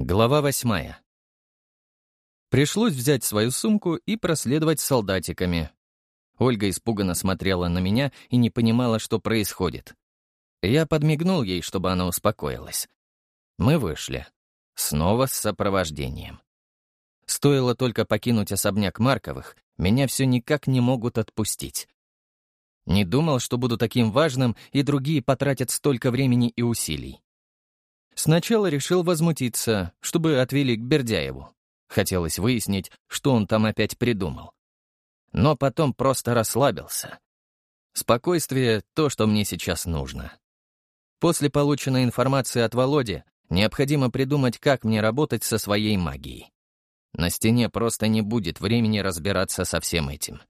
Глава восьмая. Пришлось взять свою сумку и проследовать с солдатиками. Ольга испуганно смотрела на меня и не понимала, что происходит. Я подмигнул ей, чтобы она успокоилась. Мы вышли. Снова с сопровождением. Стоило только покинуть особняк Марковых, меня все никак не могут отпустить. Не думал, что буду таким важным, и другие потратят столько времени и усилий. Сначала решил возмутиться, чтобы отвели к Бердяеву. Хотелось выяснить, что он там опять придумал. Но потом просто расслабился. Спокойствие — то, что мне сейчас нужно. После полученной информации от Володи необходимо придумать, как мне работать со своей магией. На стене просто не будет времени разбираться со всем этим.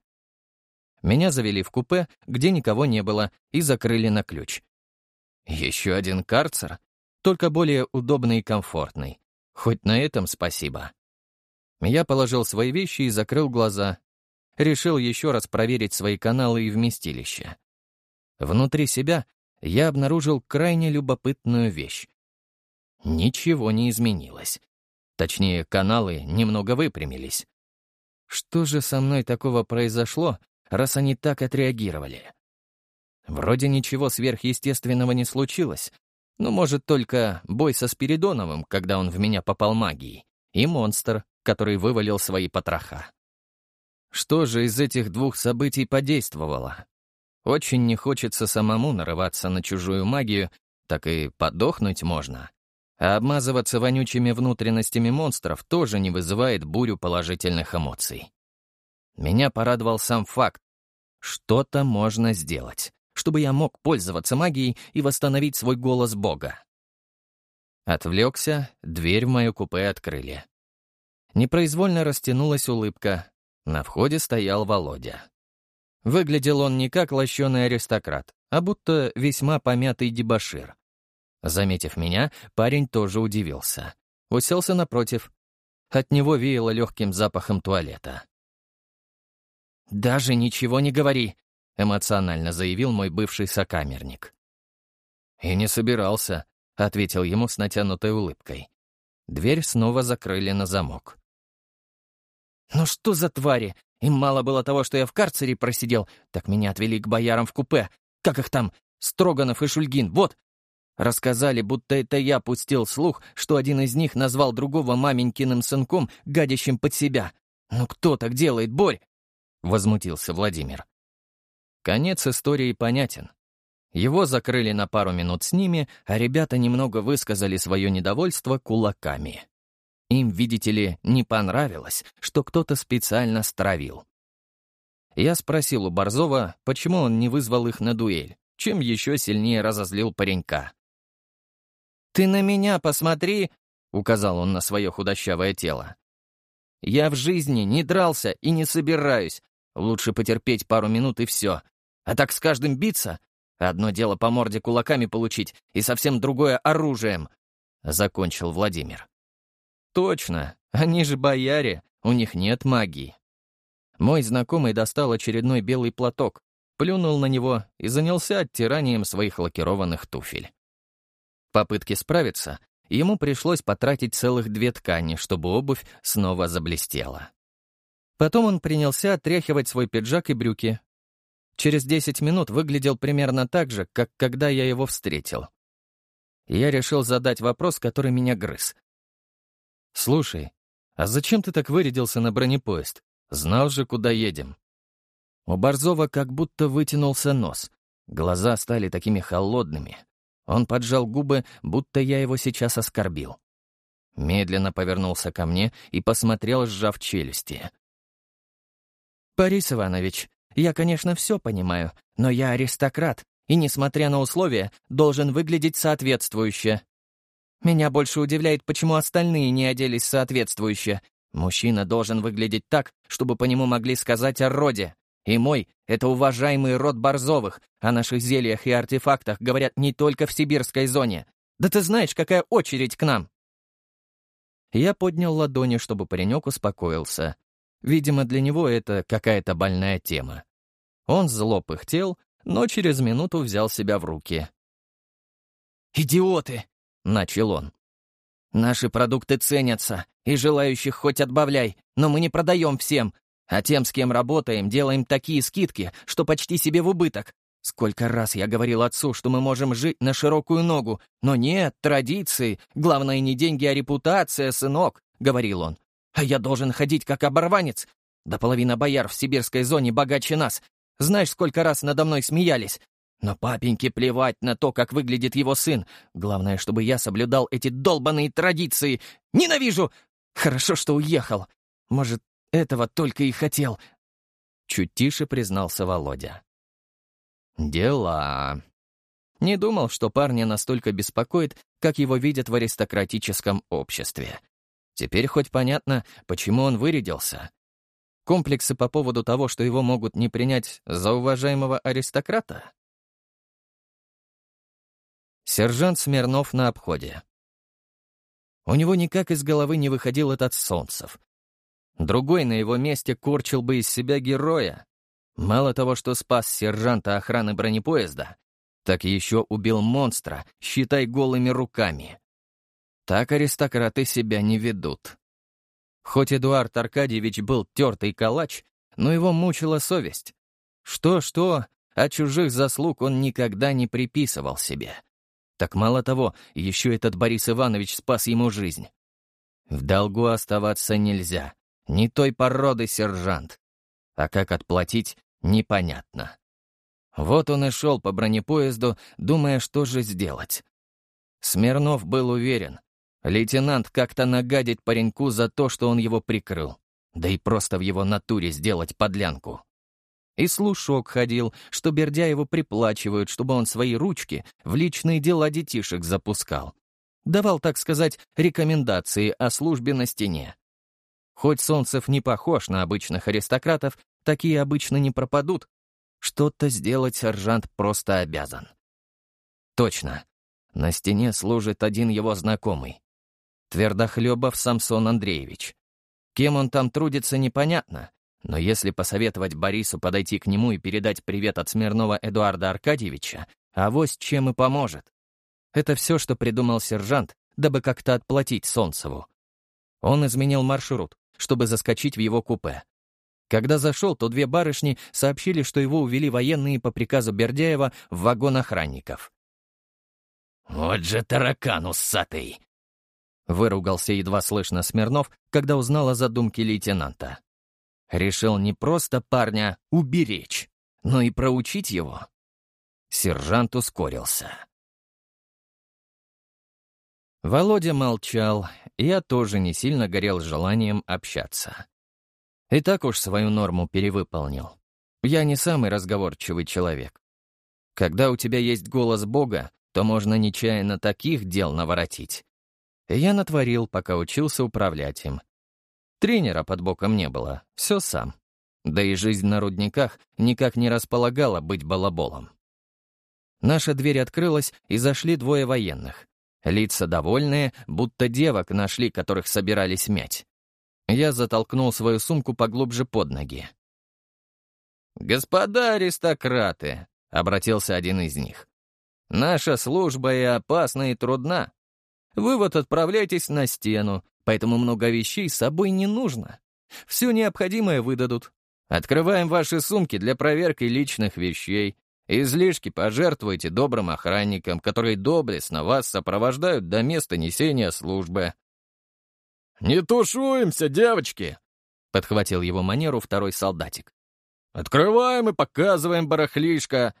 Меня завели в купе, где никого не было, и закрыли на ключ. Еще один карцер? Только более удобный и комфортный. Хоть на этом спасибо. Я положил свои вещи и закрыл глаза. Решил еще раз проверить свои каналы и вместилище. Внутри себя я обнаружил крайне любопытную вещь. Ничего не изменилось. Точнее, каналы немного выпрямились. Что же со мной такого произошло, раз они так отреагировали? Вроде ничего сверхъестественного не случилось, ну, может, только бой со Спиридоновым, когда он в меня попал магией, и монстр, который вывалил свои потроха. Что же из этих двух событий подействовало? Очень не хочется самому нарываться на чужую магию, так и подохнуть можно. А обмазываться вонючими внутренностями монстров тоже не вызывает бурю положительных эмоций. Меня порадовал сам факт. Что-то можно сделать чтобы я мог пользоваться магией и восстановить свой голос Бога. Отвлекся, дверь в мое купе открыли. Непроизвольно растянулась улыбка. На входе стоял Володя. Выглядел он не как лощеный аристократ, а будто весьма помятый дебошир. Заметив меня, парень тоже удивился. Уселся напротив. От него веяло легким запахом туалета. «Даже ничего не говори», эмоционально заявил мой бывший сокамерник. «И не собирался», — ответил ему с натянутой улыбкой. Дверь снова закрыли на замок. «Ну что за твари? Им мало было того, что я в карцере просидел, так меня отвели к боярам в купе. Как их там? Строганов и Шульгин, вот!» Рассказали, будто это я пустил слух, что один из них назвал другого маменькиным сынком, гадящим под себя. «Ну кто так делает, Борь?» — возмутился Владимир. Конец истории понятен. Его закрыли на пару минут с ними, а ребята немного высказали свое недовольство кулаками. Им, видите ли, не понравилось, что кто-то специально стравил. Я спросил у Борзова, почему он не вызвал их на дуэль, чем еще сильнее разозлил паренька. «Ты на меня посмотри!» — указал он на свое худощавое тело. «Я в жизни не дрался и не собираюсь, Лучше потерпеть пару минут и все. А так с каждым биться? Одно дело по морде кулаками получить, и совсем другое — оружием», — закончил Владимир. «Точно, они же бояре, у них нет магии». Мой знакомый достал очередной белый платок, плюнул на него и занялся оттиранием своих лакированных туфель. В попытке справиться ему пришлось потратить целых две ткани, чтобы обувь снова заблестела. Потом он принялся отряхивать свой пиджак и брюки. Через 10 минут выглядел примерно так же, как когда я его встретил. Я решил задать вопрос, который меня грыз. «Слушай, а зачем ты так вырядился на бронепоезд? Знал же, куда едем». У Борзова как будто вытянулся нос. Глаза стали такими холодными. Он поджал губы, будто я его сейчас оскорбил. Медленно повернулся ко мне и посмотрел, сжав челюсти. «Борис Иванович, я, конечно, все понимаю, но я аристократ, и, несмотря на условия, должен выглядеть соответствующе. Меня больше удивляет, почему остальные не оделись соответствующе. Мужчина должен выглядеть так, чтобы по нему могли сказать о роде. И мой — это уважаемый род Борзовых. О наших зельях и артефактах говорят не только в сибирской зоне. Да ты знаешь, какая очередь к нам!» Я поднял ладони, чтобы паренек успокоился. Видимо, для него это какая-то больная тема. Он зло пыхтел, но через минуту взял себя в руки. «Идиоты!» — начал он. Наши продукты ценятся, и желающих хоть отбавляй, но мы не продаем всем, а тем, с кем работаем, делаем такие скидки, что почти себе в убыток. Сколько раз я говорил отцу, что мы можем жить на широкую ногу, но нет, традиции, главное не деньги, а репутация, сынок, — говорил он. А я должен ходить как оборванец. Да половина бояр в сибирской зоне богаче нас. Знаешь, сколько раз надо мной смеялись? Но папеньке плевать на то, как выглядит его сын. Главное, чтобы я соблюдал эти долбанные традиции. Ненавижу! Хорошо, что уехал. Может, этого только и хотел. Чуть тише признался Володя. Дела. Не думал, что парня настолько беспокоит, как его видят в аристократическом обществе. Теперь хоть понятно, почему он вырядился. Комплексы по поводу того, что его могут не принять за уважаемого аристократа? Сержант Смирнов на обходе. У него никак из головы не выходил этот Солнцев. Другой на его месте корчил бы из себя героя. Мало того, что спас сержанта охраны бронепоезда, так еще убил монстра, считай, голыми руками. Так аристократы себя не ведут. Хоть Эдуард Аркадьевич был тертый калач, но его мучила совесть. Что-что, а чужих заслуг он никогда не приписывал себе. Так мало того, еще этот Борис Иванович спас ему жизнь. В долгу оставаться нельзя. Не той породы сержант. А как отплатить, непонятно. Вот он и шел по бронепоезду, думая, что же сделать. Смирнов был уверен. Лейтенант как-то нагадит пареньку за то, что он его прикрыл. Да и просто в его натуре сделать подлянку. И слушок ходил, что Бердяеву приплачивают, чтобы он свои ручки в личные дела детишек запускал. Давал, так сказать, рекомендации о службе на стене. Хоть Солнцев не похож на обычных аристократов, такие обычно не пропадут. Что-то сделать сержант просто обязан. Точно. На стене служит один его знакомый. Твердохлебов Самсон Андреевич. Кем он там трудится, непонятно, но если посоветовать Борису подойти к нему и передать привет от Смирнова Эдуарда Аркадьевича, авось чем и поможет. Это все, что придумал сержант, дабы как-то отплатить Солнцеву. Он изменил маршрут, чтобы заскочить в его купе. Когда зашел, то две барышни сообщили, что его увели военные по приказу Бердяева в вагон охранников. «Вот же таракан усатый!» Выругался едва слышно Смирнов, когда узнал о задумке лейтенанта. Решил не просто парня уберечь, но и проучить его. Сержант ускорился. Володя молчал, и я тоже не сильно горел желанием общаться. И так уж свою норму перевыполнил. Я не самый разговорчивый человек. Когда у тебя есть голос Бога, то можно нечаянно таких дел наворотить. Я натворил, пока учился управлять им. Тренера под боком не было, все сам. Да и жизнь на рудниках никак не располагала быть балаболом. Наша дверь открылась, и зашли двое военных. Лица довольные, будто девок нашли, которых собирались мять. Я затолкнул свою сумку поглубже под ноги. «Господа аристократы!» — обратился один из них. «Наша служба и опасна, и трудна. Вы вот отправляйтесь на стену, поэтому много вещей с собой не нужно. Все необходимое выдадут. Открываем ваши сумки для проверки личных вещей. Излишки пожертвуйте добрым охранникам, которые доблестно вас сопровождают до места несения службы. «Не тушуемся, девочки!» — подхватил его манеру второй солдатик. «Открываем и показываем барахлишко!»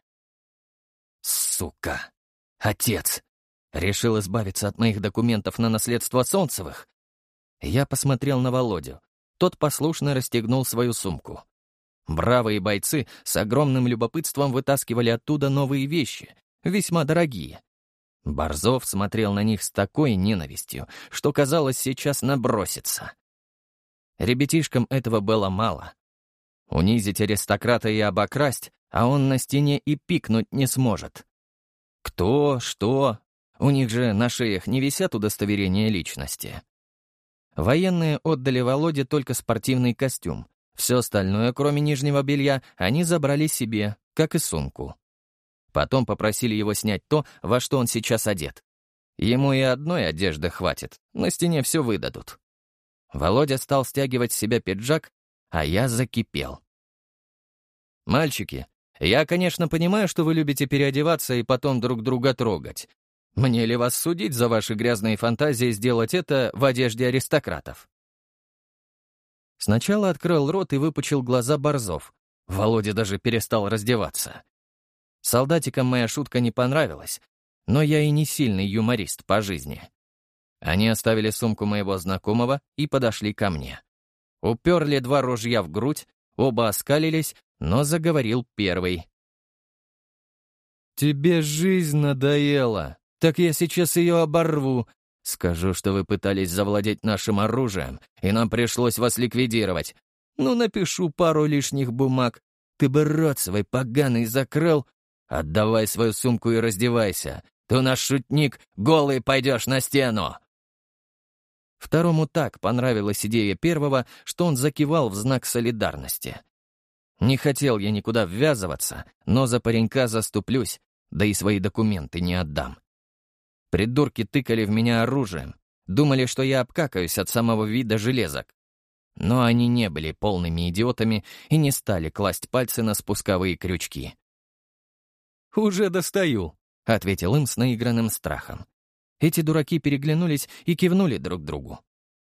«Сука! Отец! Решил избавиться от моих документов на наследство Солнцевых? Я посмотрел на Володю. Тот послушно расстегнул свою сумку. Бравые бойцы с огромным любопытством вытаскивали оттуда новые вещи, весьма дорогие. Борзов смотрел на них с такой ненавистью, что, казалось, сейчас набросится. Ребятишкам этого было мало. Унизить аристократа и обокрасть, а он на стене и пикнуть не сможет. Кто, что? У них же на шеях не висят удостоверения личности. Военные отдали Володе только спортивный костюм. Все остальное, кроме нижнего белья, они забрали себе, как и сумку. Потом попросили его снять то, во что он сейчас одет. Ему и одной одежды хватит, на стене все выдадут. Володя стал стягивать с себя пиджак, а я закипел. «Мальчики, я, конечно, понимаю, что вы любите переодеваться и потом друг друга трогать. Мне ли вас судить за ваши грязные фантазии сделать это в одежде аристократов?» Сначала открыл рот и выпучил глаза Борзов. Володя даже перестал раздеваться. Солдатикам моя шутка не понравилась, но я и не сильный юморист по жизни. Они оставили сумку моего знакомого и подошли ко мне. Уперли два ружья в грудь, оба оскалились, но заговорил первый. «Тебе жизнь надоела, так я сейчас ее оборву. Скажу, что вы пытались завладеть нашим оружием, и нам пришлось вас ликвидировать. Ну, напишу пару лишних бумаг. Ты бы рот свой поганый закрыл. Отдавай свою сумку и раздевайся. Ты у нас шутник, голый пойдешь на стену. Второму так понравилась идея первого, что он закивал в знак солидарности. Не хотел я никуда ввязываться, но за паренька заступлюсь, да и свои документы не отдам. Придурки тыкали в меня оружием, думали, что я обкакаюсь от самого вида железок. Но они не были полными идиотами и не стали класть пальцы на спусковые крючки. «Уже достаю», — ответил им с наигранным страхом. Эти дураки переглянулись и кивнули друг другу.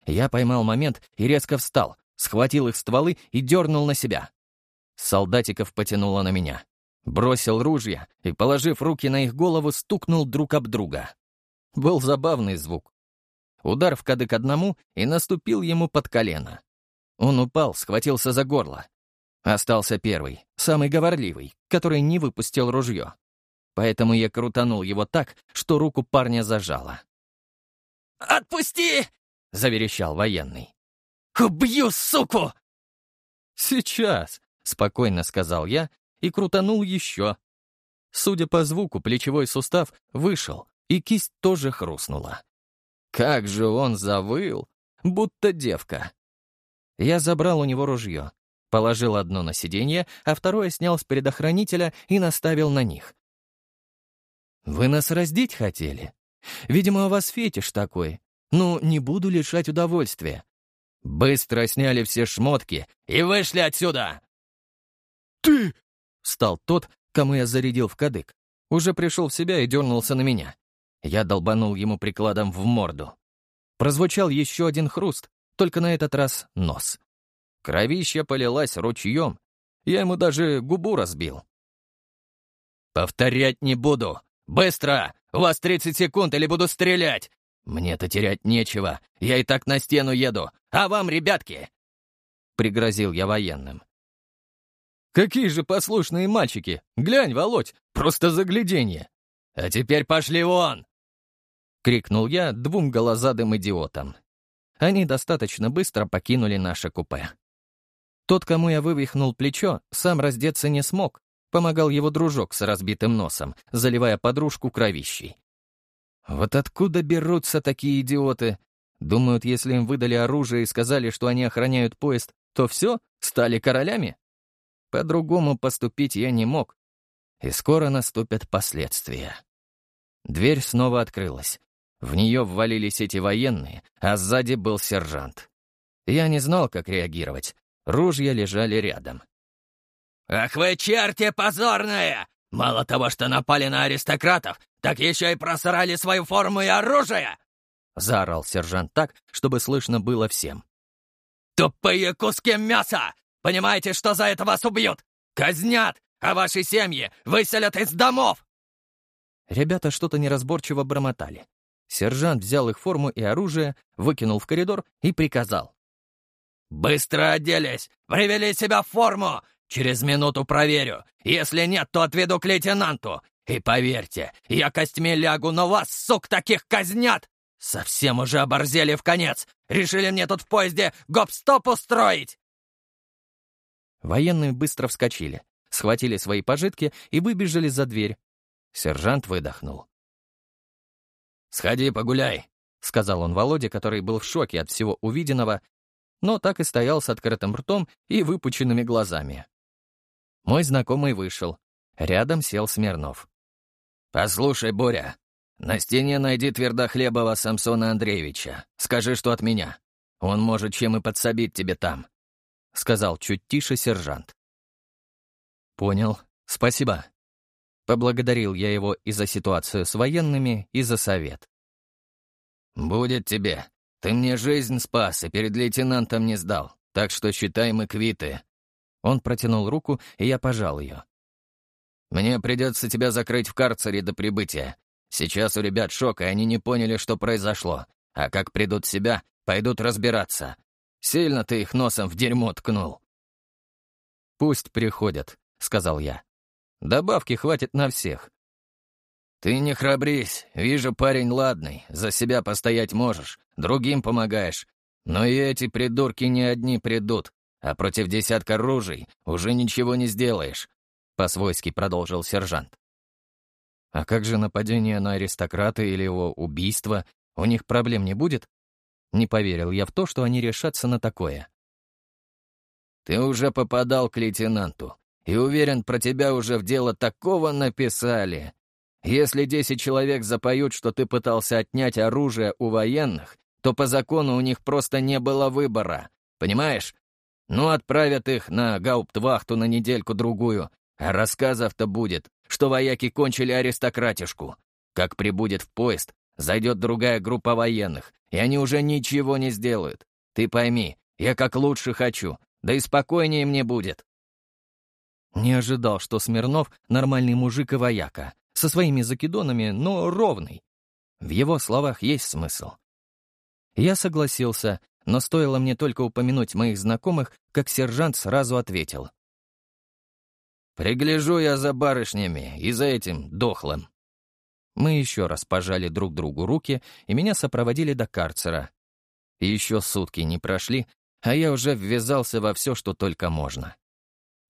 Я поймал момент и резко встал, схватил их стволы и дернул на себя. Солдатиков потянуло на меня. Бросил ружья и, положив руки на их голову, стукнул друг об друга. Был забавный звук. Удар в кадык одному и наступил ему под колено. Он упал, схватился за горло. Остался первый, самый говорливый, который не выпустил ружье поэтому я крутанул его так, что руку парня зажало. «Отпусти!» — заверещал военный. «Убью, суку!» «Сейчас!» — спокойно сказал я и крутанул еще. Судя по звуку, плечевой сустав вышел, и кисть тоже хрустнула. Как же он завыл, будто девка. Я забрал у него ружье, положил одно на сиденье, а второе снял с предохранителя и наставил на них. «Вы нас раздеть хотели? Видимо, у вас фетиш такой. Ну, не буду лишать удовольствия». Быстро сняли все шмотки и вышли отсюда. «Ты!» — стал тот, кому я зарядил в кадык. Уже пришел в себя и дернулся на меня. Я долбанул ему прикладом в морду. Прозвучал еще один хруст, только на этот раз нос. Кровища полилась ручьем. Я ему даже губу разбил. «Повторять не буду. «Быстро! У вас 30 секунд, или буду стрелять! Мне-то терять нечего, я и так на стену еду, а вам, ребятки!» Пригрозил я военным. «Какие же послушные мальчики! Глянь, Володь, просто загляденье! А теперь пошли вон!» Крикнул я двум голозадым идиотам. Они достаточно быстро покинули наше купе. Тот, кому я вывихнул плечо, сам раздеться не смог, Помогал его дружок с разбитым носом, заливая подружку кровищей. Вот откуда берутся такие идиоты? Думают, если им выдали оружие и сказали, что они охраняют поезд, то все, стали королями? По-другому поступить я не мог. И скоро наступят последствия. Дверь снова открылась. В нее ввалились эти военные, а сзади был сержант. Я не знал, как реагировать. Ружья лежали рядом. «Ах вы черти позорные! Мало того, что напали на аристократов, так еще и просрали свою форму и оружие!» Заорал сержант так, чтобы слышно было всем. «Тупые куски мяса! Понимаете, что за это вас убьют? Казнят, а ваши семьи выселят из домов!» Ребята что-то неразборчиво бормотали. Сержант взял их форму и оружие, выкинул в коридор и приказал. «Быстро оделись! Привели себя в форму! Через минуту проверю. Если нет, то отведу к лейтенанту. И поверьте, я костьми лягу, но вас, сук, таких казнят! Совсем уже оборзели в конец. Решили мне тут в поезде гоп-стоп устроить!» Военные быстро вскочили, схватили свои пожитки и выбежали за дверь. Сержант выдохнул. «Сходи погуляй», — сказал он Володе, который был в шоке от всего увиденного, но так и стоял с открытым ртом и выпученными глазами. Мой знакомый вышел. Рядом сел Смирнов. «Послушай, Боря, На стене найди Твердохлебова Самсона Андреевича. Скажи, что от меня. Он может чем и подсобить тебе там», — сказал чуть тише сержант. «Понял. Спасибо». Поблагодарил я его и за ситуацию с военными, и за совет. «Будет тебе. Ты мне жизнь спас и перед лейтенантом не сдал, так что считай мы квиты». Он протянул руку, и я пожал ее. «Мне придется тебя закрыть в карцере до прибытия. Сейчас у ребят шок, и они не поняли, что произошло. А как придут в себя, пойдут разбираться. Сильно ты их носом в дерьмо ткнул». «Пусть приходят», — сказал я. Добавки хватит на всех. Ты не храбрись. Вижу, парень ладный. За себя постоять можешь. Другим помогаешь. Но и эти придурки не одни придут. А против десятка ружей уже ничего не сделаешь. По-свойски продолжил сержант. А как же нападение на аристократа или его убийство? У них проблем не будет? Не поверил я в то, что они решатся на такое. Ты уже попадал к лейтенанту. И уверен, про тебя уже в дело такого написали. Если десять человек запоют, что ты пытался отнять оружие у военных, то по закону у них просто не было выбора. Понимаешь? Ну, отправят их на гауптвахту на недельку-другую, а рассказов-то будет, что вояки кончили аристократишку. Как прибудет в поезд, зайдет другая группа военных, и они уже ничего не сделают. Ты пойми, я как лучше хочу, да и спокойнее мне будет. Не ожидал, что Смирнов — нормальный мужик и вояка, со своими закидонами, но ровный. В его словах есть смысл. Я согласился, но стоило мне только упомянуть моих знакомых, как сержант сразу ответил. «Пригляжу я за барышнями и за этим дохлым». Мы еще раз пожали друг другу руки, и меня сопроводили до карцера. Еще сутки не прошли, а я уже ввязался во все, что только можно.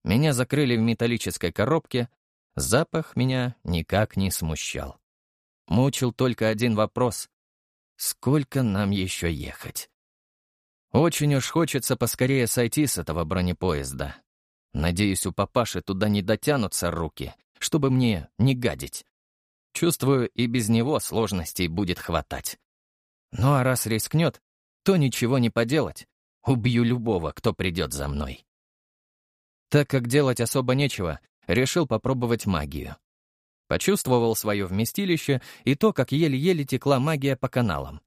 Меня закрыли в металлической коробке, запах меня никак не смущал. Мучил только один вопрос — сколько нам еще ехать? Очень уж хочется поскорее сойти с этого бронепоезда. Надеюсь, у папаши туда не дотянутся руки, чтобы мне не гадить. Чувствую, и без него сложностей будет хватать. Ну а раз рискнет, то ничего не поделать. Убью любого, кто придет за мной. Так как делать особо нечего, решил попробовать магию. Почувствовал свое вместилище и то, как еле-еле текла магия по каналам.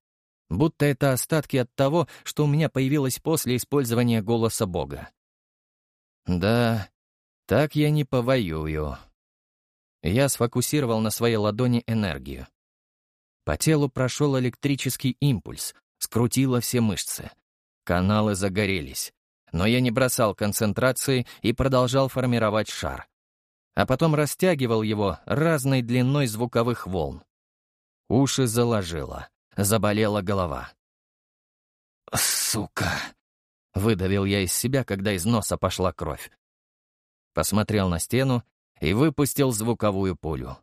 Будто это остатки от того, что у меня появилось после использования голоса Бога. Да, так я не повоюю. Я сфокусировал на своей ладони энергию. По телу прошел электрический импульс, скрутило все мышцы. Каналы загорелись но я не бросал концентрации и продолжал формировать шар. А потом растягивал его разной длиной звуковых волн. Уши заложило, заболела голова. «Сука!» — выдавил я из себя, когда из носа пошла кровь. Посмотрел на стену и выпустил звуковую пулю.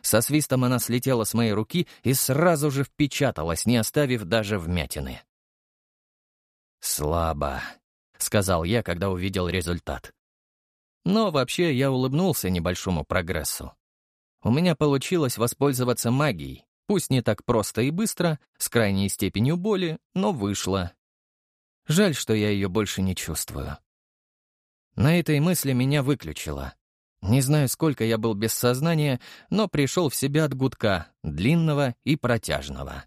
Со свистом она слетела с моей руки и сразу же впечаталась, не оставив даже вмятины. «Слабо», — сказал я, когда увидел результат. Но вообще я улыбнулся небольшому прогрессу. У меня получилось воспользоваться магией, пусть не так просто и быстро, с крайней степенью боли, но вышло. Жаль, что я ее больше не чувствую. На этой мысли меня выключило. Не знаю, сколько я был без сознания, но пришел в себя от гудка, длинного и протяжного.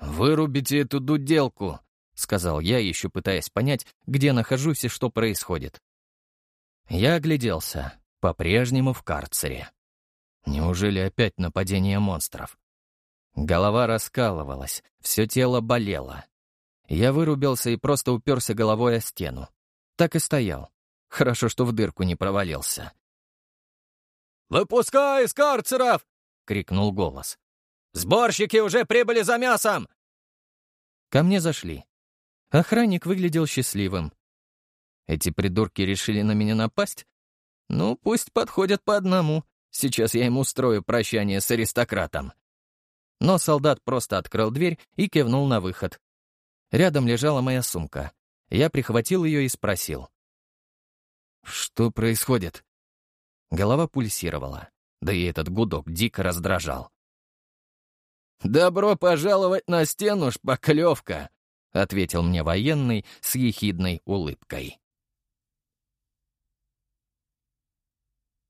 «Вырубите эту дуделку!» — сказал я, еще пытаясь понять, где нахожусь и что происходит. Я огляделся, по-прежнему в карцере. Неужели опять нападение монстров? Голова раскалывалась, все тело болело. Я вырубился и просто уперся головой о стену. Так и стоял. Хорошо, что в дырку не провалился. «Выпускай из карцеров!» — крикнул голос. «Сборщики уже прибыли за мясом!» Ко мне зашли. Охранник выглядел счастливым. Эти придурки решили на меня напасть? Ну, пусть подходят по одному. Сейчас я им устрою прощание с аристократом. Но солдат просто открыл дверь и кивнул на выход. Рядом лежала моя сумка. Я прихватил ее и спросил. «Что происходит?» Голова пульсировала, да и этот гудок дико раздражал. «Добро пожаловать на стену, шпаклевка!» — ответил мне военный с ехидной улыбкой.